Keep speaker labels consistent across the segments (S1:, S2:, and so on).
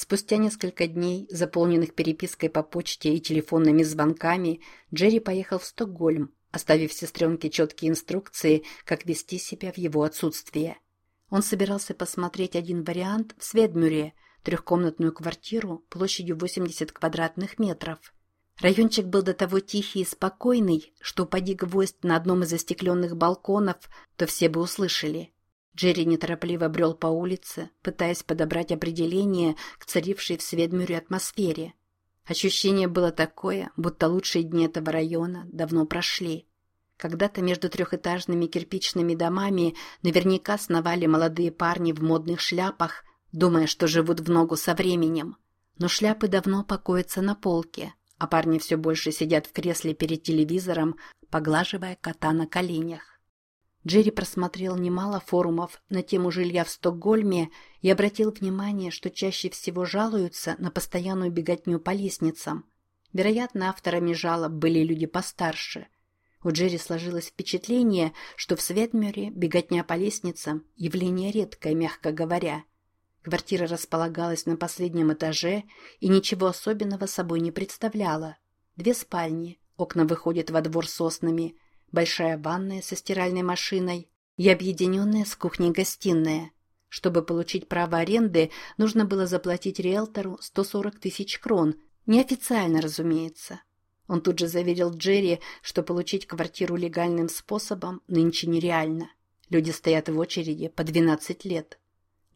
S1: Спустя несколько дней, заполненных перепиской по почте и телефонными звонками, Джерри поехал в Стокгольм, оставив сестренке четкие инструкции, как вести себя в его отсутствие. Он собирался посмотреть один вариант в Сведмюре, трехкомнатную квартиру площадью 80 квадратных метров. Райончик был до того тихий и спокойный, что упади гвоздь на одном из застекленных балконов, то все бы услышали. Джерри неторопливо брел по улице, пытаясь подобрать определение к царившей в Сведмюре атмосфере. Ощущение было такое, будто лучшие дни этого района давно прошли. Когда-то между трехэтажными кирпичными домами наверняка сновали молодые парни в модных шляпах, думая, что живут в ногу со временем. Но шляпы давно покоятся на полке, а парни все больше сидят в кресле перед телевизором, поглаживая кота на коленях. Джерри просмотрел немало форумов на тему жилья в Стокгольме и обратил внимание, что чаще всего жалуются на постоянную беготню по лестницам. Вероятно, авторами жалоб были люди постарше. У Джерри сложилось впечатление, что в Светмере беготня по лестницам – явление редкое, мягко говоря. Квартира располагалась на последнем этаже и ничего особенного собой не представляла. Две спальни, окна выходят во двор соснами – большая ванная со стиральной машиной и объединенная с кухней-гостиная. Чтобы получить право аренды, нужно было заплатить риэлтору 140 тысяч крон, неофициально, разумеется. Он тут же заверил Джерри, что получить квартиру легальным способом нынче нереально. Люди стоят в очереди по 12 лет.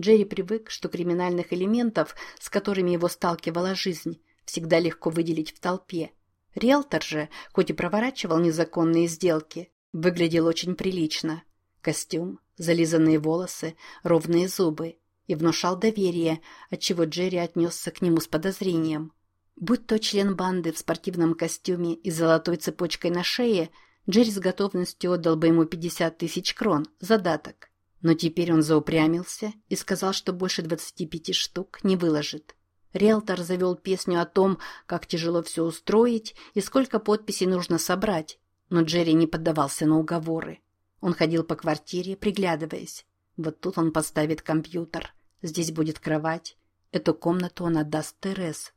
S1: Джерри привык, что криминальных элементов, с которыми его сталкивала жизнь, всегда легко выделить в толпе – Риэлтор же, хоть и проворачивал незаконные сделки, выглядел очень прилично. Костюм, зализанные волосы, ровные зубы и внушал доверие, отчего Джерри отнесся к нему с подозрением. Будь то член банды в спортивном костюме и золотой цепочкой на шее, Джерри с готовностью отдал бы ему 50 тысяч крон, задаток. Но теперь он заупрямился и сказал, что больше 25 штук не выложит. Риэлтор завел песню о том, как тяжело все устроить и сколько подписей нужно собрать, но Джерри не поддавался на уговоры. Он ходил по квартире, приглядываясь. Вот тут он поставит компьютер, здесь будет кровать. Эту комнату он отдаст Терес.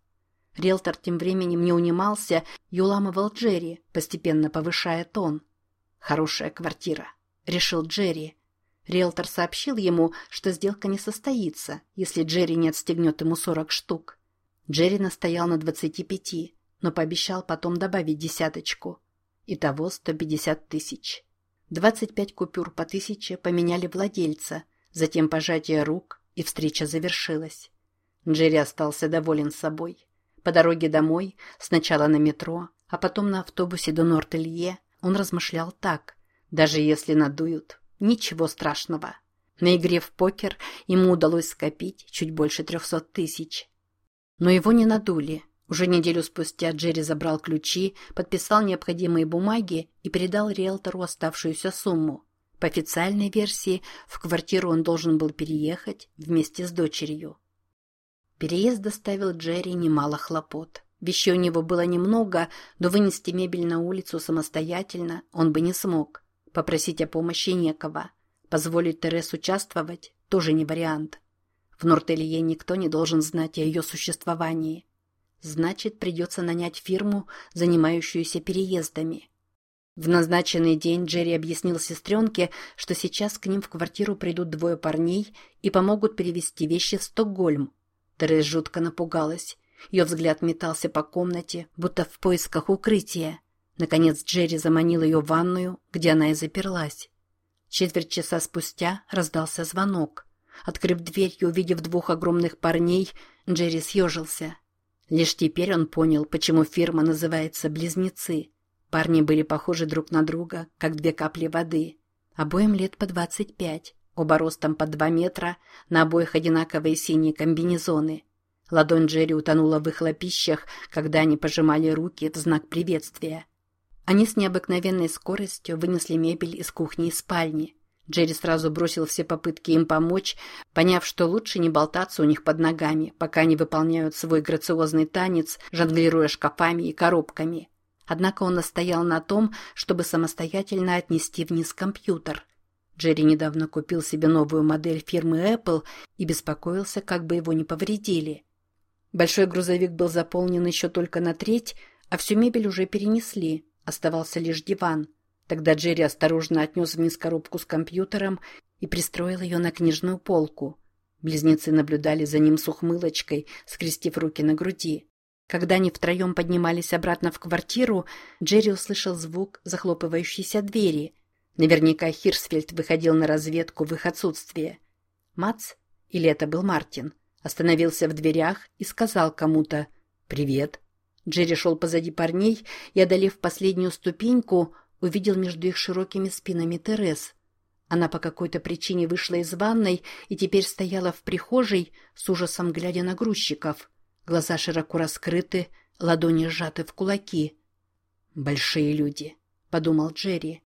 S1: Риэлтор тем временем не унимался и уламывал Джерри, постепенно повышая тон. «Хорошая квартира», — решил Джерри. Риэлтор сообщил ему, что сделка не состоится, если Джерри не отстегнет ему 40 штук. Джерри настоял на 25, но пообещал потом добавить десяточку. Итого 150 тысяч. 25 купюр по тысяче поменяли владельца, затем пожатие рук, и встреча завершилась. Джерри остался доволен собой. По дороге домой, сначала на метро, а потом на автобусе до Норт-Илье, он размышлял так. Даже если надуют, Ничего страшного. На игре в покер ему удалось скопить чуть больше трехсот тысяч. Но его не надули. Уже неделю спустя Джерри забрал ключи, подписал необходимые бумаги и передал риэлтору оставшуюся сумму. По официальной версии, в квартиру он должен был переехать вместе с дочерью. Переезд доставил Джерри немало хлопот. Вещей у него было немного, но вынести мебель на улицу самостоятельно он бы не смог. Попросить о помощи некого. Позволить Терес участвовать – тоже не вариант. В Нортелье никто не должен знать о ее существовании. Значит, придется нанять фирму, занимающуюся переездами. В назначенный день Джерри объяснил сестренке, что сейчас к ним в квартиру придут двое парней и помогут перевезти вещи в Стокгольм. Терес жутко напугалась. Ее взгляд метался по комнате, будто в поисках укрытия. Наконец Джерри заманил ее в ванную, где она и заперлась. Четверть часа спустя раздался звонок. Открыв дверь и увидев двух огромных парней, Джерри съежился. Лишь теперь он понял, почему фирма называется «Близнецы». Парни были похожи друг на друга, как две капли воды. Обоим лет по двадцать пять, оба ростом по два метра, на обоих одинаковые синие комбинезоны. Ладонь Джерри утонула в их лапищах, когда они пожимали руки в знак приветствия. Они с необыкновенной скоростью вынесли мебель из кухни и спальни. Джерри сразу бросил все попытки им помочь, поняв, что лучше не болтаться у них под ногами, пока они выполняют свой грациозный танец, жонглируя шкафами и коробками. Однако он настоял на том, чтобы самостоятельно отнести вниз компьютер. Джерри недавно купил себе новую модель фирмы Apple и беспокоился, как бы его не повредили. Большой грузовик был заполнен еще только на треть, а всю мебель уже перенесли, оставался лишь диван. Тогда Джерри осторожно отнес вниз коробку с компьютером и пристроил ее на книжную полку. Близнецы наблюдали за ним с ухмылочкой, скрестив руки на груди. Когда они втроем поднимались обратно в квартиру, Джерри услышал звук захлопывающейся двери. Наверняка Хирсфельд выходил на разведку в их отсутствие. Мац, или это был Мартин, остановился в дверях и сказал кому-то «Привет». Джерри шел позади парней и, одолев последнюю ступеньку, увидел между их широкими спинами Терес. Она по какой-то причине вышла из ванной и теперь стояла в прихожей, с ужасом глядя на грузчиков. Глаза широко раскрыты, ладони сжаты в кулаки. «Большие люди», — подумал Джерри.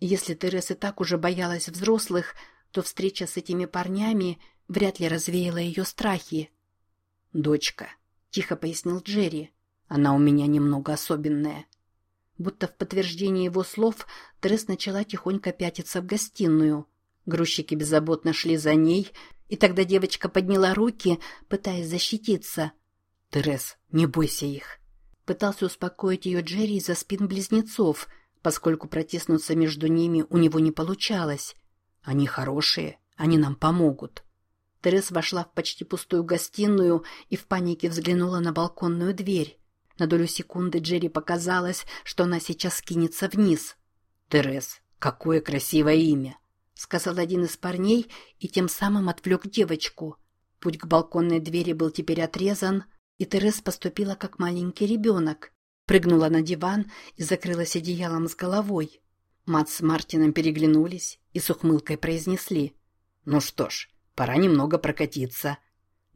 S1: Если Терес и так уже боялась взрослых, то встреча с этими парнями вряд ли развеяла ее страхи. «Дочка», — тихо пояснил Джерри, — «она у меня немного особенная». Будто в подтверждение его слов Терес начала тихонько пятиться в гостиную. Грузчики беззаботно шли за ней, и тогда девочка подняла руки, пытаясь защититься. «Терес, не бойся их!» Пытался успокоить ее Джерри из-за спин близнецов, поскольку протиснуться между ними у него не получалось. «Они хорошие, они нам помогут». Терес вошла в почти пустую гостиную и в панике взглянула на балконную дверь. На долю секунды Джерри показалось, что она сейчас кинется вниз. «Терес, какое красивое имя!» — сказал один из парней и тем самым отвлек девочку. Путь к балконной двери был теперь отрезан, и Терес поступила как маленький ребенок. Прыгнула на диван и закрылась одеялом с головой. Мат с Мартином переглянулись и с ухмылкой произнесли. «Ну что ж, пора немного прокатиться.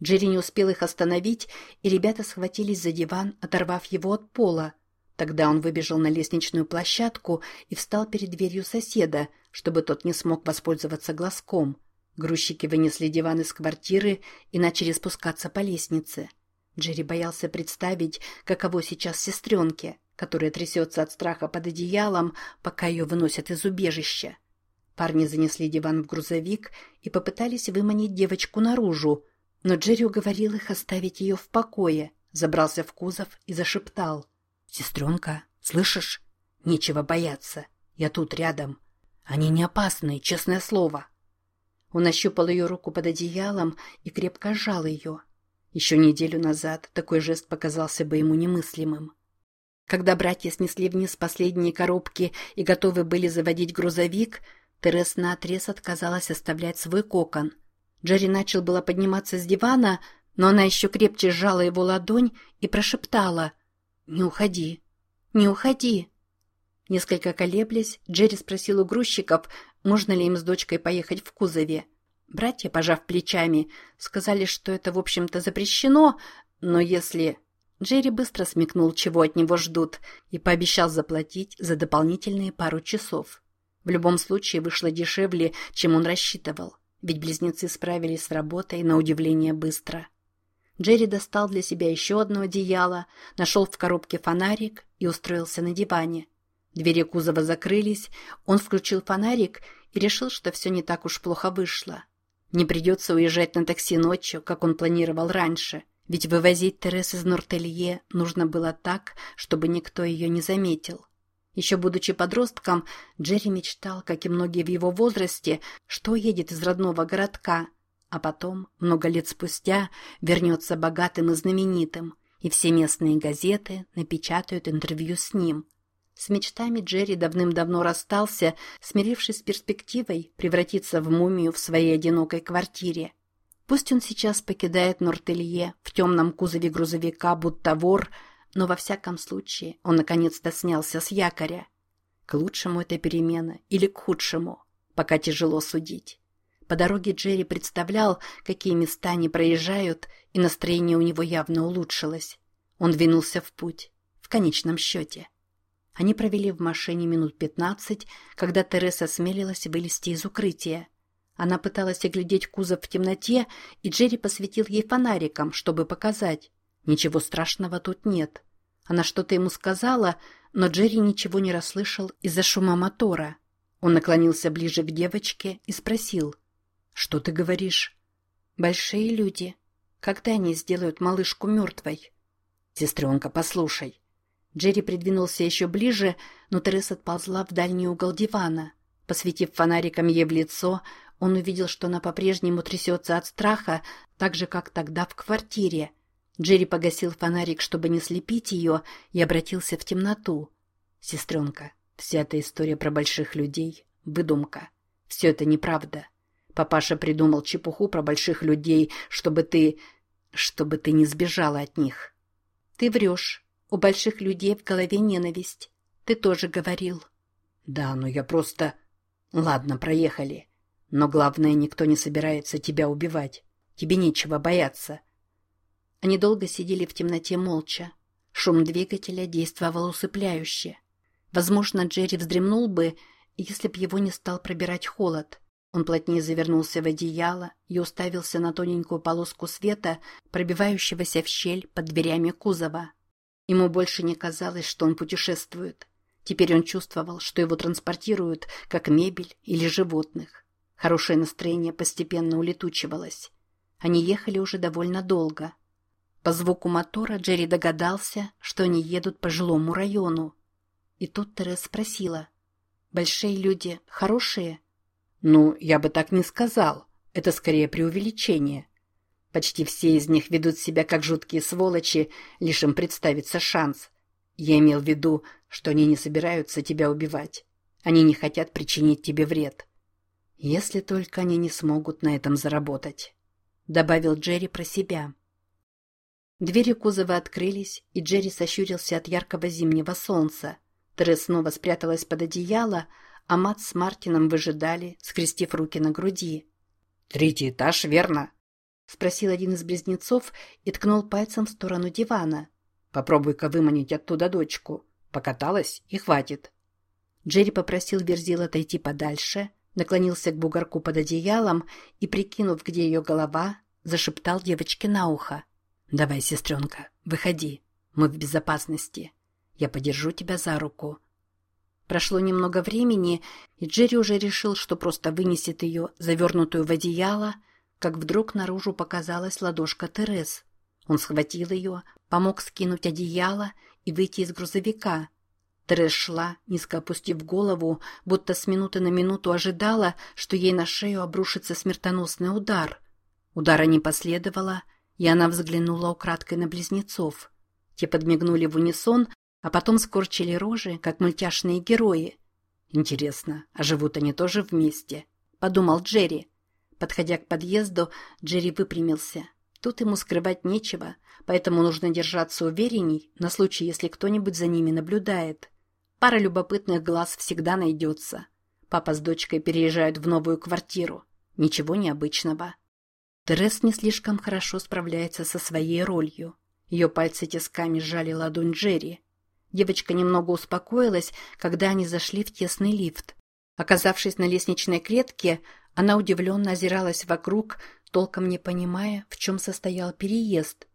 S1: Джерри не успел их остановить, и ребята схватились за диван, оторвав его от пола. Тогда он выбежал на лестничную площадку и встал перед дверью соседа, чтобы тот не смог воспользоваться глазком. Грузчики вынесли диван из квартиры и начали спускаться по лестнице. Джерри боялся представить, каково сейчас сестренке, которая трясется от страха под одеялом, пока ее выносят из убежища. Парни занесли диван в грузовик и попытались выманить девочку наружу, но Джерри уговорил их оставить ее в покое, забрался в кузов и зашептал. «Сестренка, слышишь? Нечего бояться. Я тут рядом. Они не опасные, честное слово». Он ощупал ее руку под одеялом и крепко сжал ее. Еще неделю назад такой жест показался бы ему немыслимым. Когда братья снесли вниз последние коробки и готовы были заводить грузовик, Терес наотрез отказалась оставлять свой кокон. Джерри начал было подниматься с дивана, но она еще крепче сжала его ладонь и прошептала «Не уходи, не уходи». Несколько колеблясь, Джерри спросил у грузчиков, можно ли им с дочкой поехать в кузове. Братья, пожав плечами, сказали, что это, в общем-то, запрещено, но если... Джерри быстро смекнул, чего от него ждут, и пообещал заплатить за дополнительные пару часов. В любом случае вышло дешевле, чем он рассчитывал ведь близнецы справились с работой на удивление быстро. Джерри достал для себя еще одно одеяло, нашел в коробке фонарик и устроился на диване. Двери кузова закрылись, он включил фонарик и решил, что все не так уж плохо вышло. Не придется уезжать на такси ночью, как он планировал раньше, ведь вывозить Терес из Нортелье нужно было так, чтобы никто ее не заметил. Еще будучи подростком, Джерри мечтал, как и многие в его возрасте, что уедет из родного городка, а потом, много лет спустя, вернется богатым и знаменитым, и все местные газеты напечатают интервью с ним. С мечтами Джерри давным-давно расстался, смирившись с перспективой превратиться в мумию в своей одинокой квартире. Пусть он сейчас покидает Нортелье в темном кузове грузовика, будто вор – но во всяком случае он наконец-то снялся с якоря. К лучшему эта перемена или к худшему, пока тяжело судить. По дороге Джерри представлял, какие места они проезжают, и настроение у него явно улучшилось. Он двинулся в путь, в конечном счете. Они провели в машине минут пятнадцать, когда Тереса смелилась вылезти из укрытия. Она пыталась оглядеть кузов в темноте, и Джерри посветил ей фонариком, чтобы показать. Ничего страшного тут нет. Она что-то ему сказала, но Джерри ничего не расслышал из-за шума мотора. Он наклонился ближе к девочке и спросил. «Что ты говоришь?» «Большие люди», — Когда они сделают малышку мертвой? Сестренка, послушай. Джерри придвинулся еще ближе, но Терес отползла в дальний угол дивана. Посветив фонариком ей в лицо, он увидел, что она по-прежнему трясется от страха, так же, как тогда в квартире. Джерри погасил фонарик, чтобы не слепить ее, и обратился в темноту. «Сестренка, вся эта история про больших людей — выдумка. Все это неправда. Папаша придумал чепуху про больших людей, чтобы ты... чтобы ты не сбежала от них». «Ты врешь. У больших людей в голове ненависть. Ты тоже говорил». «Да, но я просто...» «Ладно, проехали. Но главное, никто не собирается тебя убивать. Тебе нечего бояться». Они долго сидели в темноте молча. Шум двигателя действовал усыпляюще. Возможно, Джерри вздремнул бы, если б его не стал пробирать холод. Он плотнее завернулся в одеяло и уставился на тоненькую полоску света, пробивающегося в щель под дверями кузова. Ему больше не казалось, что он путешествует. Теперь он чувствовал, что его транспортируют, как мебель или животных. Хорошее настроение постепенно улетучивалось. Они ехали уже довольно долго. По звуку мотора Джерри догадался, что они едут по жилому району. И тут Терес спросила, «Большие люди хорошие?» «Ну, я бы так не сказал. Это скорее преувеличение. Почти все из них ведут себя как жуткие сволочи, лишь им представится шанс. Я имел в виду, что они не собираются тебя убивать. Они не хотят причинить тебе вред. Если только они не смогут на этом заработать», — добавил Джерри про себя. Двери кузова открылись, и Джерри сощурился от яркого зимнего солнца. Терес снова спряталась под одеяло, а Мат с Мартином выжидали, скрестив руки на груди. «Третий этаж, верно?» — спросил один из близнецов и ткнул пальцем в сторону дивана. «Попробуй-ка выманить оттуда дочку. Покаталась и хватит». Джерри попросил Верзил отойти подальше, наклонился к бугорку под одеялом и, прикинув, где ее голова, зашептал девочке на ухо. «Давай, сестренка, выходи. Мы в безопасности. Я подержу тебя за руку». Прошло немного времени, и Джерри уже решил, что просто вынесет ее, завернутую в одеяло, как вдруг наружу показалась ладошка Терес. Он схватил ее, помог скинуть одеяло и выйти из грузовика. Терес шла, низко опустив голову, будто с минуты на минуту ожидала, что ей на шею обрушится смертоносный удар. Удара не последовало, и она взглянула украдкой на близнецов. Те подмигнули в унисон, а потом скорчили рожи, как мультяшные герои. «Интересно, а живут они тоже вместе?» – подумал Джерри. Подходя к подъезду, Джерри выпрямился. Тут ему скрывать нечего, поэтому нужно держаться уверенней на случай, если кто-нибудь за ними наблюдает. Пара любопытных глаз всегда найдется. Папа с дочкой переезжают в новую квартиру. Ничего необычного. Терес не слишком хорошо справляется со своей ролью. Ее пальцы тисками сжали ладонь Джерри. Девочка немного успокоилась, когда они зашли в тесный лифт. Оказавшись на лестничной клетке, она удивленно озиралась вокруг, толком не понимая, в чем состоял переезд.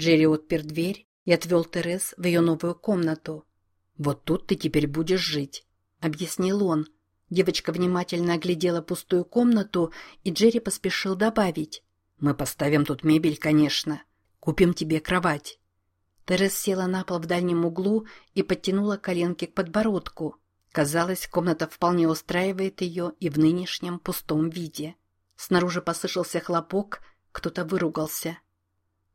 S1: Джерри отпер дверь и отвел Терес в ее новую комнату. «Вот тут ты теперь будешь жить», — объяснил он. Девочка внимательно оглядела пустую комнату, и Джерри поспешил добавить. «Мы поставим тут мебель, конечно. Купим тебе кровать». Терес села на пол в дальнем углу и подтянула коленки к подбородку. Казалось, комната вполне устраивает ее и в нынешнем пустом виде. Снаружи послышался хлопок, кто-то выругался.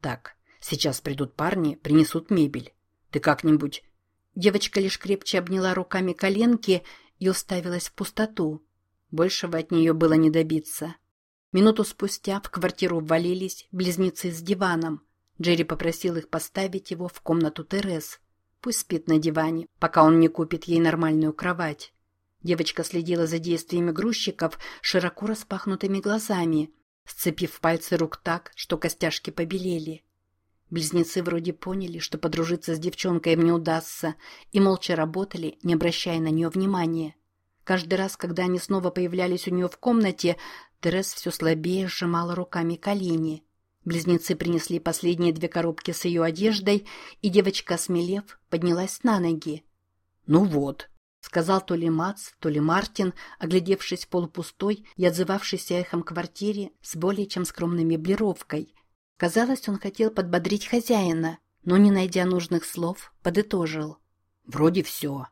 S1: «Так, сейчас придут парни, принесут мебель. Ты как-нибудь...» Девочка лишь крепче обняла руками коленки и уставилась в пустоту. Большего от нее было не добиться. Минуту спустя в квартиру ввалились близнецы с диваном. Джерри попросил их поставить его в комнату Терес. Пусть спит на диване, пока он не купит ей нормальную кровать. Девочка следила за действиями грузчиков широко распахнутыми глазами, сцепив пальцы рук так, что костяшки побелели. Близнецы вроде поняли, что подружиться с девчонкой им не удастся, и молча работали, не обращая на нее внимания. Каждый раз, когда они снова появлялись у нее в комнате, Терес все слабее сжимала руками колени. Близнецы принесли последние две коробки с ее одеждой, и девочка, смелев, поднялась на ноги. «Ну вот», — сказал то ли Мац, то ли Мартин, оглядевшись полупустой и отзывавшейся эхом квартире с более чем скромной меблировкой — Казалось, он хотел подбодрить хозяина, но, не найдя нужных слов, подытожил. «Вроде все».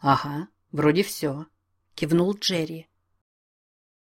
S1: «Ага, вроде все», — кивнул Джерри.